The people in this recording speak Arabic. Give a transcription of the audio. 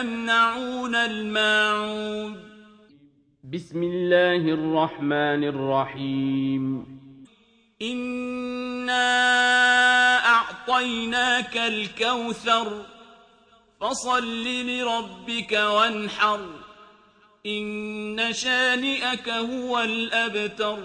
ويمنعون الماعون. بسم الله الرحمن الرحيم. إنا أعطيناك الكوثر فصل لربك وانحر. إن شانئك هو الأبتر.